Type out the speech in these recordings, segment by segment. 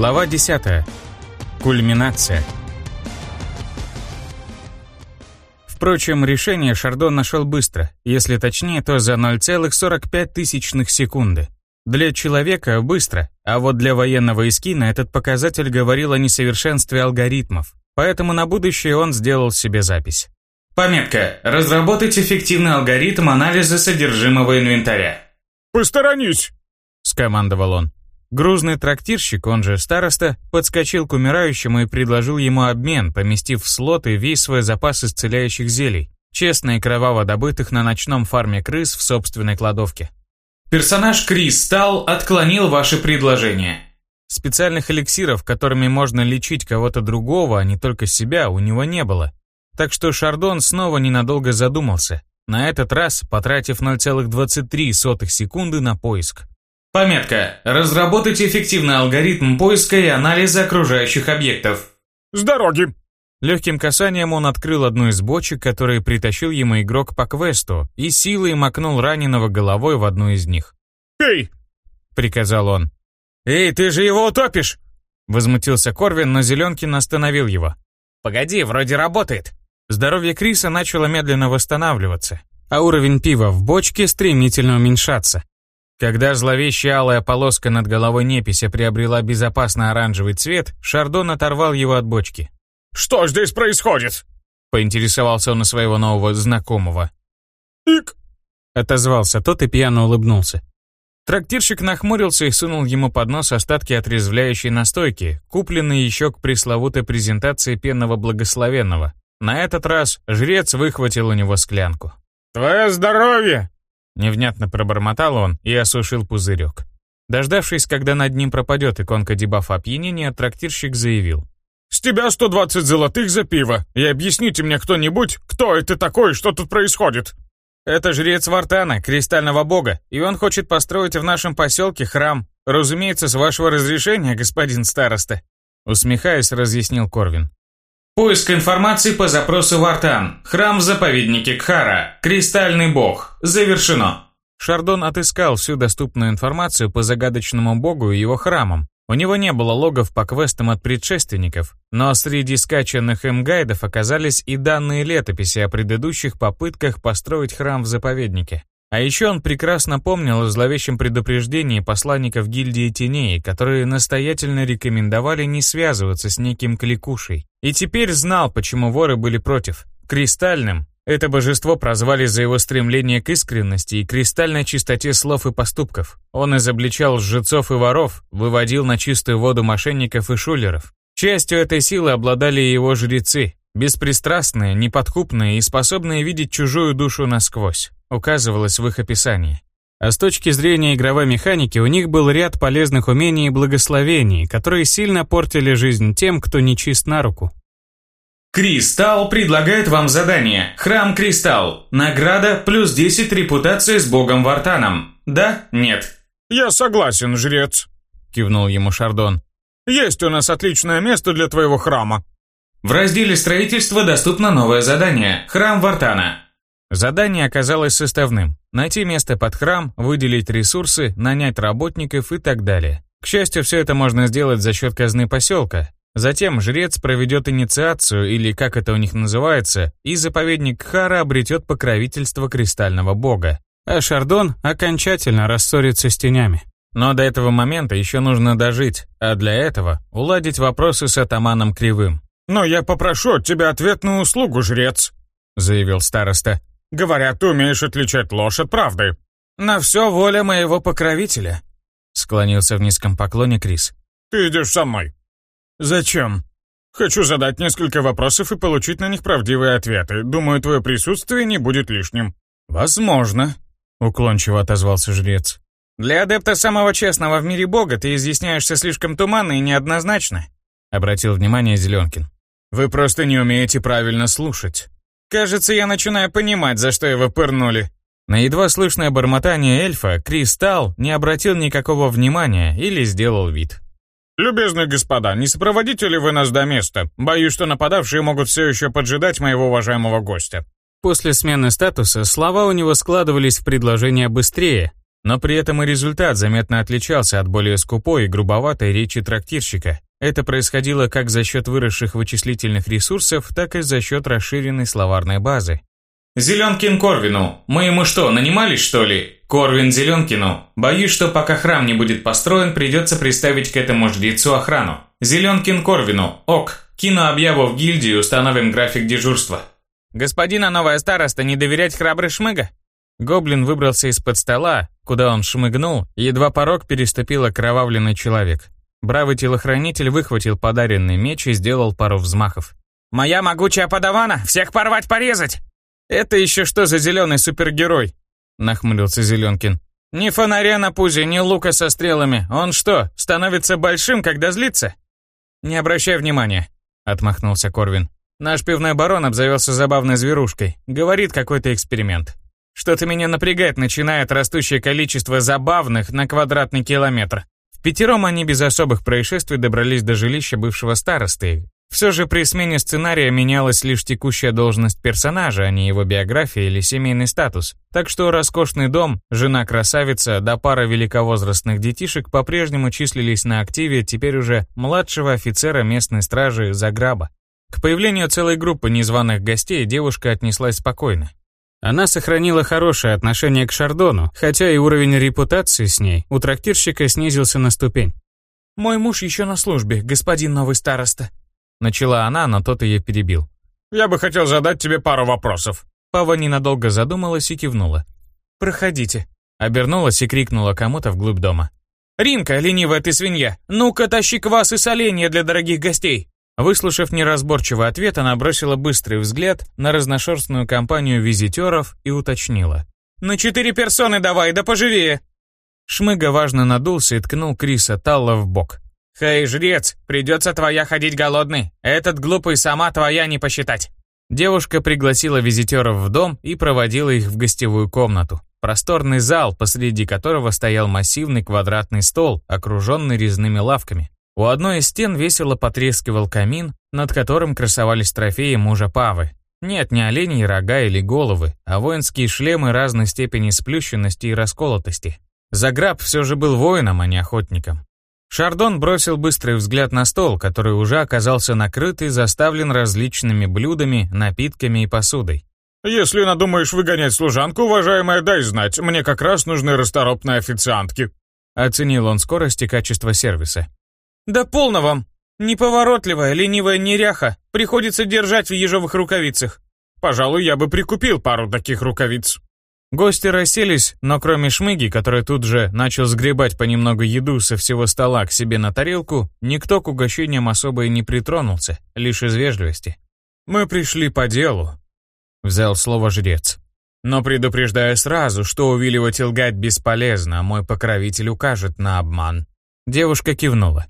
Глава 10. Кульминация. Впрочем, решение Шардон нашел быстро, если точнее, то за 0,45 секунды. Для человека быстро, а вот для военного эскина этот показатель говорил о несовершенстве алгоритмов, поэтому на будущее он сделал себе запись. Пометка. Разработать эффективный алгоритм анализа содержимого инвентаря. «Посторонись!» – скомандовал он. Грузный трактирщик, он же староста, подскочил к умирающему и предложил ему обмен, поместив в слоты весь свой запас исцеляющих зелий, честно и кроваво добытых на ночном фарме крыс в собственной кладовке. Персонаж Крис Стал отклонил ваше предложение. Специальных эликсиров, которыми можно лечить кого-то другого, а не только себя, у него не было. Так что Шардон снова ненадолго задумался, на этот раз потратив 0,23 секунды на поиск. Пометка. Разработайте эффективный алгоритм поиска и анализа окружающих объектов. «С дороги!» Легким касанием он открыл одну из бочек, которые притащил ему игрок по квесту, и силой макнул раненого головой в одну из них. «Эй!» — приказал он. «Эй, ты же его утопишь!» Возмутился Корвин, но Зеленкин остановил его. «Погоди, вроде работает». Здоровье Криса начало медленно восстанавливаться, а уровень пива в бочке стремительно уменьшаться. Когда зловещая алая полоска над головой непися приобрела безопасно оранжевый цвет, Шардон оторвал его от бочки. «Что здесь происходит?» Поинтересовался он у своего нового знакомого. «Ик!» Отозвался тот и пьяно улыбнулся. Трактирщик нахмурился и сунул ему под нос остатки отрезвляющей настойки, купленные еще к пресловутой презентации пенного благословенного. На этот раз жрец выхватил у него склянку. «Твое здоровье!» Невнятно пробормотал он и осушил пузырек. Дождавшись, когда над ним пропадет иконка дебафа опьянения, трактирщик заявил. «С тебя 120 золотых за пиво, и объясните мне кто-нибудь, кто это такой что тут происходит?» «Это жрец Вартана, кристального бога, и он хочет построить в нашем поселке храм. Разумеется, с вашего разрешения, господин староста», усмехаясь, разъяснил Корвин. Поиск информации по запросу Вартан. Храм в заповеднике Кхара. Кристальный бог. Завершено. Шардон отыскал всю доступную информацию по загадочному богу и его храмам. У него не было логов по квестам от предшественников, но среди скачанных им гайдов оказались и данные летописи о предыдущих попытках построить храм в заповеднике. А еще он прекрасно помнил о зловещем предупреждении посланников гильдии теней, которые настоятельно рекомендовали не связываться с неким кликушей. И теперь знал, почему воры были против. Кристальным это божество прозвали за его стремление к искренности и кристальной чистоте слов и поступков. Он изобличал лжецов и воров, выводил на чистую воду мошенников и шулеров. Частью этой силы обладали его жрецы, беспристрастные, неподкупные и способные видеть чужую душу насквозь указывалось в их описании. А с точки зрения игровой механики у них был ряд полезных умений и благословений, которые сильно портили жизнь тем, кто не чист на руку. Кристалл предлагает вам задание. Храм Кристалл. Награда плюс 10 репутации с богом Вартаном. Да? Нет? Я согласен, жрец. Кивнул ему Шардон. Есть у нас отличное место для твоего храма. В разделе строительства доступно новое задание. Храм Вартана. Задание оказалось составным. Найти место под храм, выделить ресурсы, нанять работников и так далее. К счастью, все это можно сделать за счет казны поселка. Затем жрец проведет инициацию, или как это у них называется, и заповедник Хара обретет покровительство кристального бога. А Шардон окончательно рассорится с тенями. Но до этого момента еще нужно дожить, а для этого уладить вопросы с атаманом Кривым. «Но я попрошу от тебя ответную услугу, жрец», — заявил староста. Говорят, ты умеешь отличать ложь от правды». «На все воля моего покровителя», — склонился в низком поклоне Крис. «Ты идешь со мной». «Зачем?» «Хочу задать несколько вопросов и получить на них правдивые ответы. Думаю, твое присутствие не будет лишним». «Возможно», — уклончиво отозвался жрец. «Для адепта самого честного в мире бога ты изъясняешься слишком туманно и неоднозначно», — обратил внимание Зеленкин. «Вы просто не умеете правильно слушать». Кажется, я начинаю понимать, за что его пырнули. На едва слышное бормотание эльфа Кристалл не обратил никакого внимания или сделал вид. «Любезные господа, не сопроводите ли вы нас до места? Боюсь, что нападавшие могут все еще поджидать моего уважаемого гостя». После смены статуса слова у него складывались в предложение быстрее, Но при этом и результат заметно отличался от более скупой и грубоватой речи трактирщика. Это происходило как за счет выросших вычислительных ресурсов, так и за счет расширенной словарной базы. «Зеленкин Корвину. Мы ему что, нанимались, что ли? Корвин Зеленкину. Боюсь, что пока храм не будет построен, придется приставить к этому жрецу охрану. Зеленкин Корвину. Ок. Кину объяву в гильдии, установим график дежурства». «Господина новая староста, не доверять храбрый шмыга?» Гоблин выбрался из-под стола, куда он шмыгнул, едва порог переступил окровавленный человек. Бравый телохранитель выхватил подаренный меч и сделал пару взмахов. «Моя могучая подавана! Всех порвать, порезать!» «Это еще что за зеленый супергерой?» нахмурился Зеленкин. «Ни фонаря на пузе, ни лука со стрелами. Он что, становится большим, когда злится?» «Не обращай внимания», — отмахнулся Корвин. «Наш пивной барон обзавелся забавной зверушкой. Говорит какой-то эксперимент. Что-то меня напрягает начинает растущее количество забавных на квадратный километр. Пятером они без особых происшествий добрались до жилища бывшего старосты. Все же при смене сценария менялась лишь текущая должность персонажа, а не его биография или семейный статус. Так что роскошный дом, жена-красавица да пара великовозрастных детишек по-прежнему числились на активе теперь уже младшего офицера местной стражи Заграба. К появлению целой группы незваных гостей девушка отнеслась спокойно. Она сохранила хорошее отношение к Шардону, хотя и уровень репутации с ней у трактирщика снизился на ступень. «Мой муж еще на службе, господин новый староста», Начала она, но тот ее перебил. «Я бы хотел задать тебе пару вопросов». Пава ненадолго задумалась и кивнула. «Проходите». Обернулась и крикнула кому-то вглубь дома. «Ринка, ленивая ты свинья, ну-ка тащи квас и соленья для дорогих гостей!» Выслушав неразборчивый ответ, она бросила быстрый взгляд на разношерстную компанию визитеров и уточнила. «На четыре персоны давай, да поживее!» Шмыга важно надулся и ткнул Криса Талла в бок. «Хей, жрец, придется твоя ходить голодный. Этот глупый сама твоя не посчитать». Девушка пригласила визитеров в дом и проводила их в гостевую комнату. Просторный зал, посреди которого стоял массивный квадратный стол, окруженный резными лавками. У одной из стен весело потрескивал камин, над которым красовались трофеи мужа Павы. Нет, не оленей рога или головы, а воинские шлемы разной степени сплющенности и расколотости. Заграб все же был воином, а не охотником. Шардон бросил быстрый взгляд на стол, который уже оказался накрыт и заставлен различными блюдами, напитками и посудой. «Если надумаешь выгонять служанку, уважаемая, дай знать, мне как раз нужны расторопные официантки». Оценил он скорость и качество сервиса. «Да полно вам! Неповоротливая, ленивая неряха, приходится держать в ежовых рукавицах». «Пожалуй, я бы прикупил пару таких рукавиц». Гости расселись, но кроме Шмыги, который тут же начал сгребать понемногу еду со всего стола к себе на тарелку, никто к угощениям особо и не притронулся, лишь из вежливости. «Мы пришли по делу», — взял слово жрец. «Но предупреждаю сразу, что увиливать и лгать бесполезно, а мой покровитель укажет на обман». Девушка кивнула.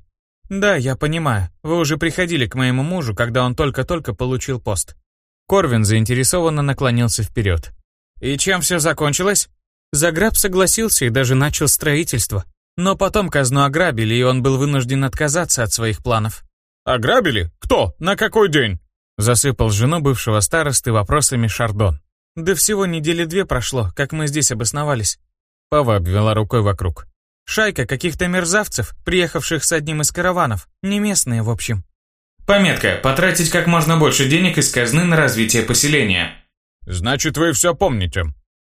«Да, я понимаю. Вы уже приходили к моему мужу, когда он только-только получил пост». Корвин заинтересованно наклонился вперед. И чем все закончилось? Заграб согласился и даже начал строительство. Но потом казну ограбили, и он был вынужден отказаться от своих планов. «Ограбили? Кто? На какой день?» Засыпал жену бывшего старосты вопросами Шардон. «Да всего недели две прошло, как мы здесь обосновались». Пава обвела рукой вокруг. «Шайка каких-то мерзавцев, приехавших с одним из караванов. Не местные, в общем». Пометка «Потратить как можно больше денег из казны на развитие поселения». «Значит, вы все помните?»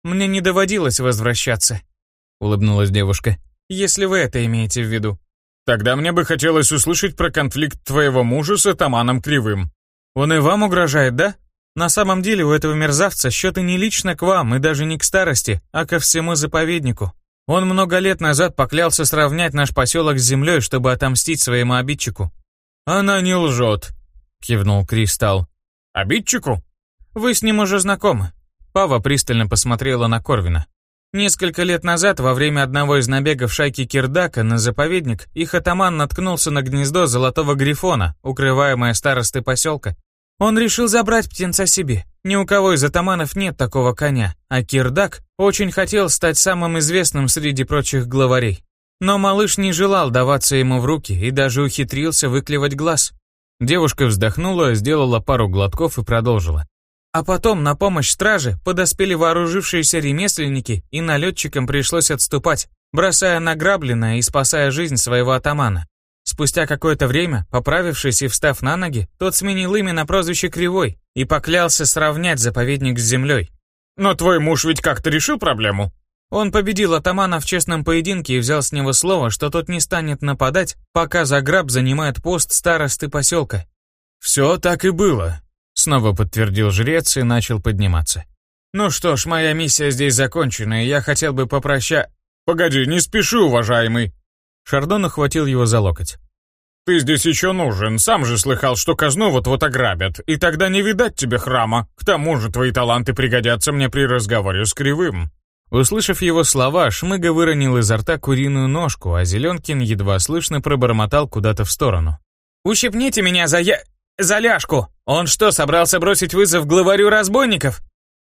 «Мне не доводилось возвращаться», — улыбнулась девушка. «Если вы это имеете в виду». «Тогда мне бы хотелось услышать про конфликт твоего мужа с атаманом Кривым». «Он и вам угрожает, да? На самом деле у этого мерзавца счеты не лично к вам и даже не к старости, а ко всему заповеднику. Он много лет назад поклялся сравнять наш поселок с землей, чтобы отомстить своему обидчику». «Она не лжет», — кивнул Кристалл. «Обидчику?» Вы с ним уже знакомы». Пава пристально посмотрела на Корвина. Несколько лет назад, во время одного из набегов шайки Кирдака на заповедник, их атаман наткнулся на гнездо золотого грифона, укрываемое старостой поселка. Он решил забрать птенца себе. Ни у кого из атаманов нет такого коня, а Кирдак очень хотел стать самым известным среди прочих главарей. Но малыш не желал даваться ему в руки и даже ухитрился выклевать глаз. Девушка вздохнула, сделала пару глотков и продолжила. А потом на помощь страже подоспели вооружившиеся ремесленники, и налетчикам пришлось отступать, бросая награбленное и спасая жизнь своего атамана. Спустя какое-то время, поправившись и встав на ноги, тот сменил имя на прозвище Кривой и поклялся сравнять заповедник с землей. «Но твой муж ведь как-то решил проблему?» Он победил атамана в честном поединке и взял с него слово, что тот не станет нападать, пока Заграб занимает пост старосты поселка. «Все так и было», — снова подтвердил жрец и начал подниматься. «Ну что ж, моя миссия здесь закончена, и я хотел бы попрощать...» «Погоди, не спеши, уважаемый!» Шардон ухватил его за локоть. «Ты здесь еще нужен, сам же слыхал, что казну вот-вот ограбят, и тогда не видать тебе храма. К тому же твои таланты пригодятся мне при разговоре с Кривым». Услышав его слова, Шмыга выронил изо рта куриную ножку, а Зеленкин едва слышно пробормотал куда-то в сторону. «Ущипните меня за я... за ляжку! Он что, собрался бросить вызов главарю разбойников?»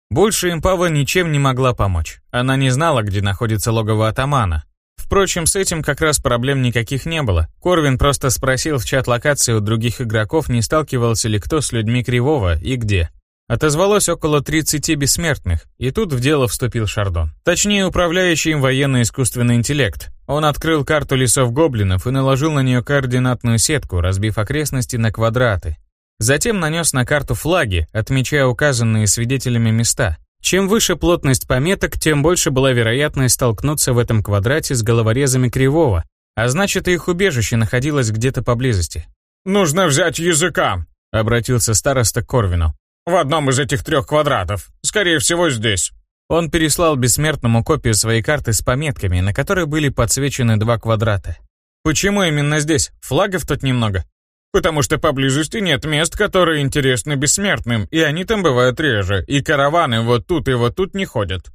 Больше им Пава ничем не могла помочь. Она не знала, где находится логово атамана. Впрочем, с этим как раз проблем никаких не было. Корвин просто спросил в чат локации у других игроков, не сталкивался ли кто с людьми Кривого и где. Отозвалось около 30 бессмертных, и тут в дело вступил Шардон. Точнее, управляющий им военно-искусственный интеллект. Он открыл карту лесов гоблинов и наложил на нее координатную сетку, разбив окрестности на квадраты. Затем нанес на карту флаги, отмечая указанные свидетелями места. Чем выше плотность пометок, тем больше была вероятность столкнуться в этом квадрате с головорезами Кривого, а значит, их убежище находилось где-то поблизости. «Нужно взять языка», — обратился староста к Корвину. В одном из этих трех квадратов. Скорее всего, здесь». Он переслал бессмертному копию своей карты с пометками, на которой были подсвечены два квадрата. «Почему именно здесь? Флагов тут немного?» «Потому что поблизости нет мест, которые интересны бессмертным, и они там бывают реже, и караваны вот тут и вот тут не ходят».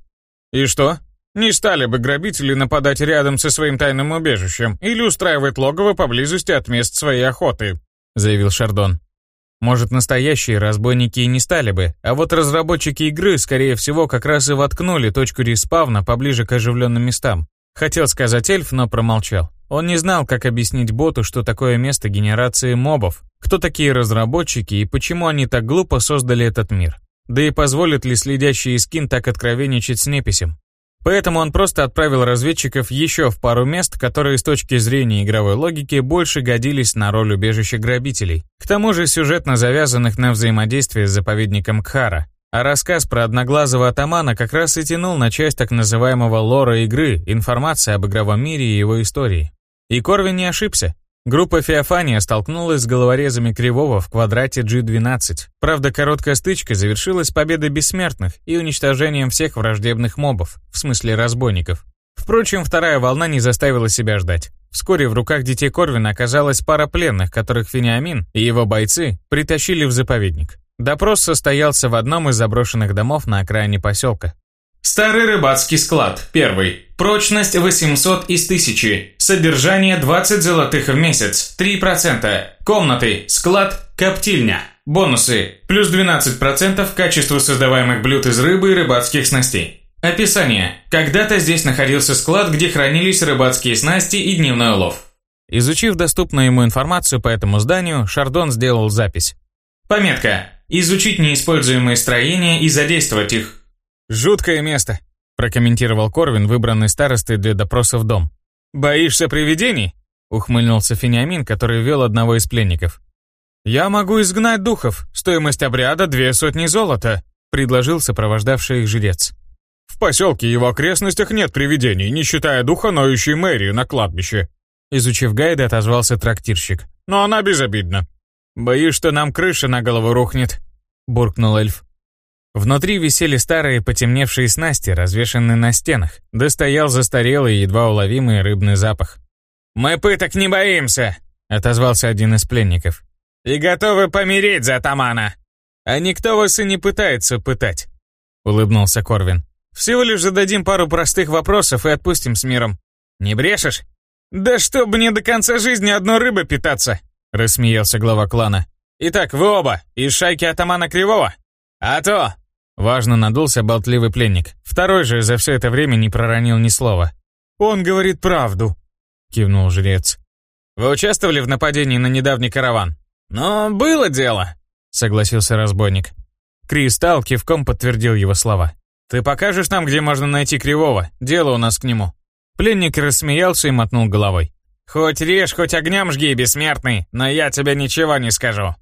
«И что?» Не стали бы грабители нападать рядом со своим тайным убежищем или устраивать логово поблизости от мест своей охоты», — заявил Шардон. Может, настоящие разбойники и не стали бы, а вот разработчики игры, скорее всего, как раз и воткнули точку респавна поближе к оживленным местам. Хотел сказать эльф, но промолчал. Он не знал, как объяснить боту, что такое место генерации мобов, кто такие разработчики и почему они так глупо создали этот мир. Да и позволит ли следящий скин так откровенничать с неписем. Поэтому он просто отправил разведчиков еще в пару мест, которые с точки зрения игровой логики больше годились на роль убежища грабителей. К тому же сюжетно завязанных на взаимодействие с заповедником Кхара. А рассказ про одноглазого атамана как раз и тянул на часть так называемого лора игры, информация об игровом мире и его истории. И Корвин не ошибся. Группа Феофания столкнулась с головорезами Кривого в квадрате G12. Правда, короткая стычка завершилась победой бессмертных и уничтожением всех враждебных мобов, в смысле разбойников. Впрочем, вторая волна не заставила себя ждать. Вскоре в руках детей Корвина оказалась пара пленных, которых Финиамин и его бойцы притащили в заповедник. Допрос состоялся в одном из заброшенных домов на окраине поселка. Старый рыбацкий склад, первый. Прочность 800 из 1000. Содержание 20 золотых в месяц, 3%. Комнаты, склад, коптильня. Бонусы. Плюс 12% качеству создаваемых блюд из рыбы и рыбацких снастей. Описание. Когда-то здесь находился склад, где хранились рыбацкие снасти и дневной улов. Изучив доступную ему информацию по этому зданию, Шардон сделал запись. Пометка. Изучить неиспользуемые строения и задействовать их. «Жуткое место», – прокомментировал Корвин, выбранный старостой для допроса в дом. «Боишься привидений?» – ухмыльнулся Фениамин, который вел одного из пленников. «Я могу изгнать духов. Стоимость обряда две сотни золота», – предложил сопровождавший их жрец. «В поселке и его окрестностях нет привидений, не считая духа, ноющей мэрию на кладбище», Изучив гайды, отозвался трактирщик. «Но она безобидна». «Боюсь, что нам крыша на голову рухнет», — буркнул эльф. Внутри висели старые потемневшие снасти, развешанные на стенах, да стоял застарелый, едва уловимый рыбный запах. «Мы пыток не боимся!» — отозвался один из пленников. «И готовы помереть за атамана!» «А никто вас и не пытается пытать», — улыбнулся Корвин. «Всего лишь зададим пару простых вопросов и отпустим с миром. Не брешешь?» «Да чтобы не до конца жизни одной рыбы питаться!» — рассмеялся глава клана. «Итак, вы оба из шайки атамана Кривого?» «А то!» Важно надулся болтливый пленник. Второй же за все это время не проронил ни слова. «Он говорит правду», — кивнул жрец. «Вы участвовали в нападении на недавний караван?» «Но было дело», — согласился разбойник. Кристалл кивком подтвердил его слова. «Ты покажешь нам, где можно найти Кривого? Дело у нас к нему». Пленник рассмеялся и мотнул головой. «Хоть режь, хоть огнем жги, бессмертный, но я тебе ничего не скажу».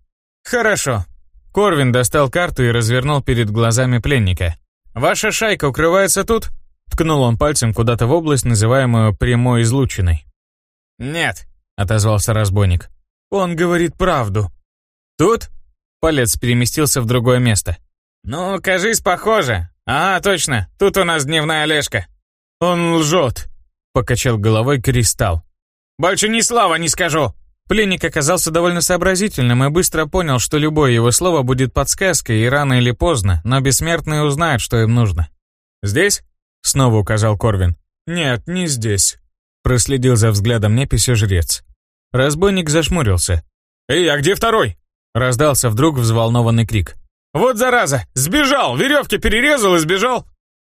«Хорошо». Корвин достал карту и развернул перед глазами пленника. «Ваша шайка укрывается тут?» Ткнул он пальцем куда-то в область, называемую прямой излучиной. «Нет», — отозвался разбойник. «Он говорит правду». «Тут?» Палец переместился в другое место. «Ну, кажись, похоже. А, точно, тут у нас дневная Олежка». «Он лжет», — покачал головой Кристалл. «Больше ни слова не скажу!» Пленник оказался довольно сообразительным и быстро понял, что любое его слово будет подсказкой, и рано или поздно, но бессмертные узнают, что им нужно. «Здесь?» — снова указал Корвин. «Нет, не здесь», — проследил за взглядом неписью жрец. Разбойник зашмурился. «Эй, а где второй?» — раздался вдруг взволнованный крик. «Вот зараза! Сбежал! Веревки перерезал и сбежал!»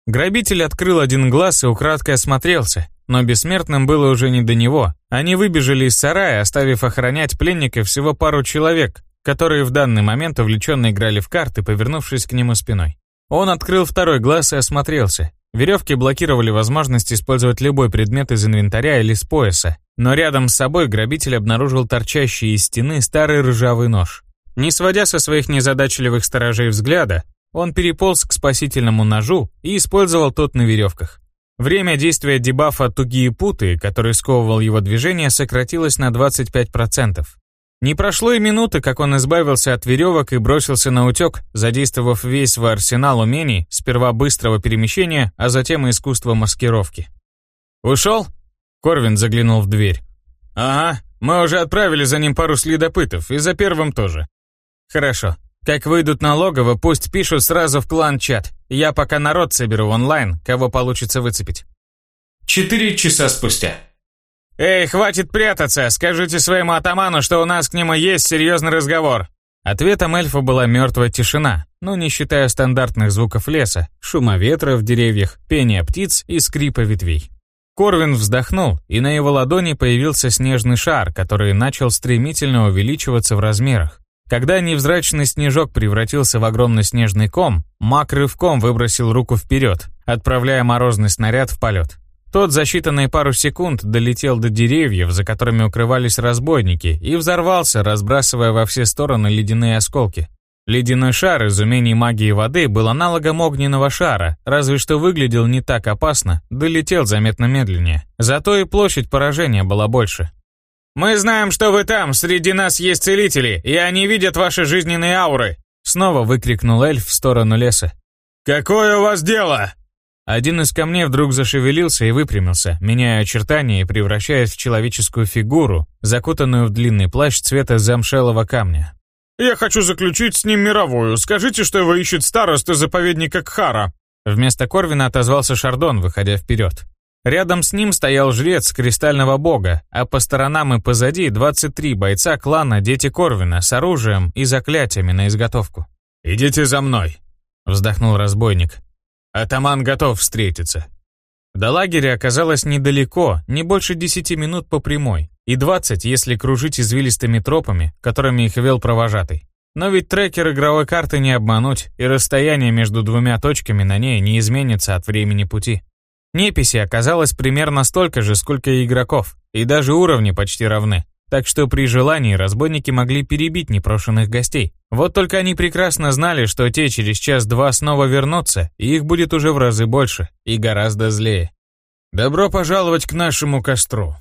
Грабитель открыл один глаз и украдкой осмотрелся, но бессмертным было уже не до него. Они выбежали из сарая, оставив охранять пленника всего пару человек, которые в данный момент увлеченно играли в карты, повернувшись к нему спиной. Он открыл второй глаз и осмотрелся. Веревки блокировали возможность использовать любой предмет из инвентаря или с пояса, но рядом с собой грабитель обнаружил торчащий из стены старый ржавый нож. Не сводя со своих незадачливых сторожей взгляда, он переполз к спасительному ножу и использовал тот на веревках. Время действия дебафа «Тугие путы», который сковывал его движение, сократилось на 25%. Не прошло и минуты, как он избавился от веревок и бросился на утек, задействовав весь свой арсенал умений, сперва быстрого перемещения, а затем и искусства маскировки. «Ушел?» Корвин заглянул в дверь. «Ага, мы уже отправили за ним пару следопытов, и за первым тоже». «Хорошо. Как выйдут на логово, пусть пишут сразу в клан-чат. Я пока народ соберу онлайн, кого получится выцепить». Четыре часа спустя. «Эй, хватит прятаться! Скажите своему атаману, что у нас к нему есть серьезный разговор!» Ответом эльфа была мертвая тишина, ну не считая стандартных звуков леса, шума ветра в деревьях, пения птиц и скрипа ветвей. Корвин вздохнул, и на его ладони появился снежный шар, который начал стремительно увеличиваться в размерах. Когда невзрачный снежок превратился в огромный снежный ком, маг рывком выбросил руку вперед, отправляя морозный снаряд в полет. Тот за считанные пару секунд долетел до деревьев, за которыми укрывались разбойники, и взорвался, разбрасывая во все стороны ледяные осколки. Ледяной шар из умений магии воды был аналогом огненного шара, разве что выглядел не так опасно, долетел заметно медленнее. Зато и площадь поражения была больше. «Мы знаем, что вы там, среди нас есть целители, и они видят ваши жизненные ауры!» Снова выкрикнул эльф в сторону леса. «Какое у вас дело?» Один из камней вдруг зашевелился и выпрямился, меняя очертания и превращаясь в человеческую фигуру, закутанную в длинный плащ цвета замшелого камня. «Я хочу заключить с ним мировую. Скажите, что его ищет староста заповедника Кхара». Вместо Корвина отозвался Шардон, выходя вперед. Рядом с ним стоял жрец кристального бога, а по сторонам и позади 23 бойца клана Дети Корвина с оружием и заклятиями на изготовку. «Идите за мной», — вздохнул разбойник. Атаман готов встретиться. До лагеря оказалось недалеко, не больше десяти минут по прямой, и двадцать, если кружить извилистыми тропами, которыми их вел провожатый. Но ведь трекер игровой карты не обмануть, и расстояние между двумя точками на ней не изменится от времени пути. Неписи оказалось примерно столько же, сколько и игроков, и даже уровни почти равны. Так что при желании разбойники могли перебить непрошенных гостей. Вот только они прекрасно знали, что те через час-два снова вернутся, и их будет уже в разы больше, и гораздо злее. «Добро пожаловать к нашему костру!»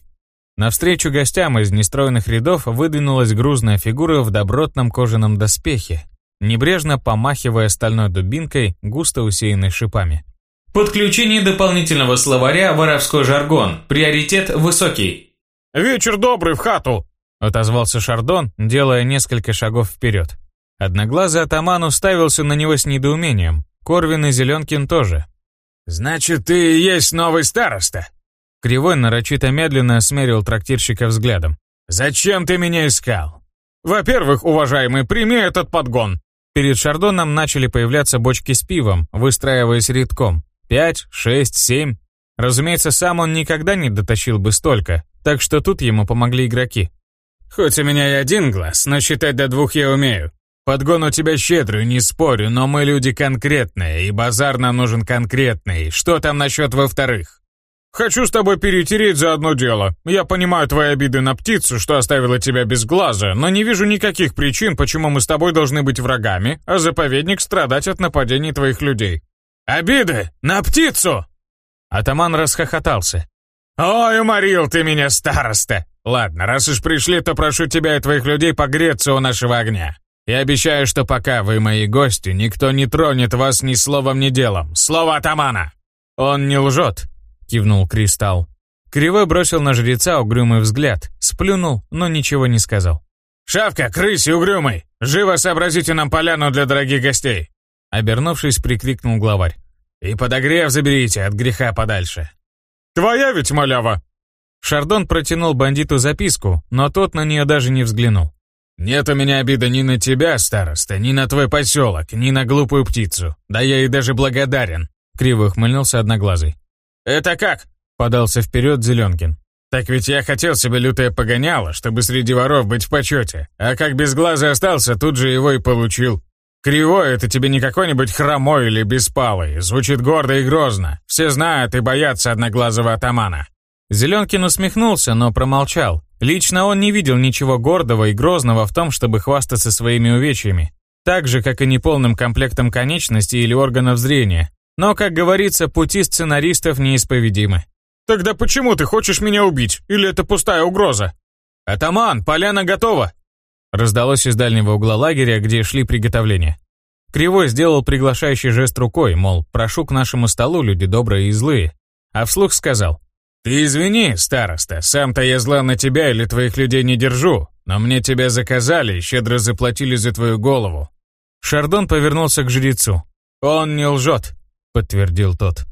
Навстречу гостям из нестроенных рядов выдвинулась грузная фигура в добротном кожаном доспехе, небрежно помахивая стальной дубинкой, густо усеянной шипами. Подключение дополнительного словаря «Воровской жаргон». Приоритет высокий. «Вечер добрый, в хату!» — отозвался Шардон, делая несколько шагов вперед. Одноглазый атаман уставился на него с недоумением. Корвин и Зеленкин тоже. «Значит, ты и есть новый староста?» Кривой нарочито медленно осмерил трактирщика взглядом. «Зачем ты меня искал?» «Во-первых, уважаемый, прими этот подгон!» Перед Шардоном начали появляться бочки с пивом, выстраиваясь редком. Пять, шесть, семь. Разумеется, сам он никогда не дотащил бы столько, так что тут ему помогли игроки. «Хоть у меня и один глаз, но считать до двух я умею», Подгон у тебя щедрый, не спорю, но мы люди конкретные, и базар нам нужен конкретный. Что там насчет во-вторых? Хочу с тобой перетереть за одно дело. Я понимаю твои обиды на птицу, что оставила тебя без глаза, но не вижу никаких причин, почему мы с тобой должны быть врагами, а заповедник страдать от нападений твоих людей. Обиды? На птицу? Атаман расхохотался. «Ой, уморил ты меня, староста! Ладно, раз уж пришли, то прошу тебя и твоих людей погреться у нашего огня. И обещаю, что пока вы мои гости, никто не тронет вас ни словом, ни делом. Слово атамана!» «Он не лжет», — кивнул Кристалл. Кривой бросил на жреца угрюмый взгляд, сплюнул, но ничего не сказал. «Шавка, крыси, угрюмый! Живо сообразите нам поляну для дорогих гостей!» Обернувшись, прикрикнул главарь. «И подогрев заберите от греха подальше!» «Твоя ведь малява!» Шардон протянул бандиту записку, но тот на нее даже не взглянул. «Нет у меня обиды ни на тебя, староста, ни на твой поселок, ни на глупую птицу. Да я ей даже благодарен», — криво ухмыльнулся одноглазый. «Это как?» — подался вперед Зеленкин. «Так ведь я хотел себе лютое погоняло, чтобы среди воров быть в почете, а как без глаза остался, тут же его и получил. Кривой — это тебе не какой-нибудь хромой или беспалый. Звучит гордо и грозно. Все знают и боятся одноглазого атамана». Зеленкин усмехнулся, но промолчал. Лично он не видел ничего гордого и грозного в том, чтобы хвастаться своими увечьями. Так же, как и неполным комплектом конечностей или органов зрения. Но, как говорится, пути сценаристов неисповедимы. «Тогда почему ты хочешь меня убить? Или это пустая угроза?» «Атаман, поляна готова!» Раздалось из дальнего угла лагеря, где шли приготовления. Кривой сделал приглашающий жест рукой, мол, прошу к нашему столу, люди добрые и злые. А вслух сказал, «Ты извини, староста, сам-то я зла на тебя или твоих людей не держу, но мне тебя заказали и щедро заплатили за твою голову». Шардон повернулся к жрецу. «Он не лжет», — подтвердил тот.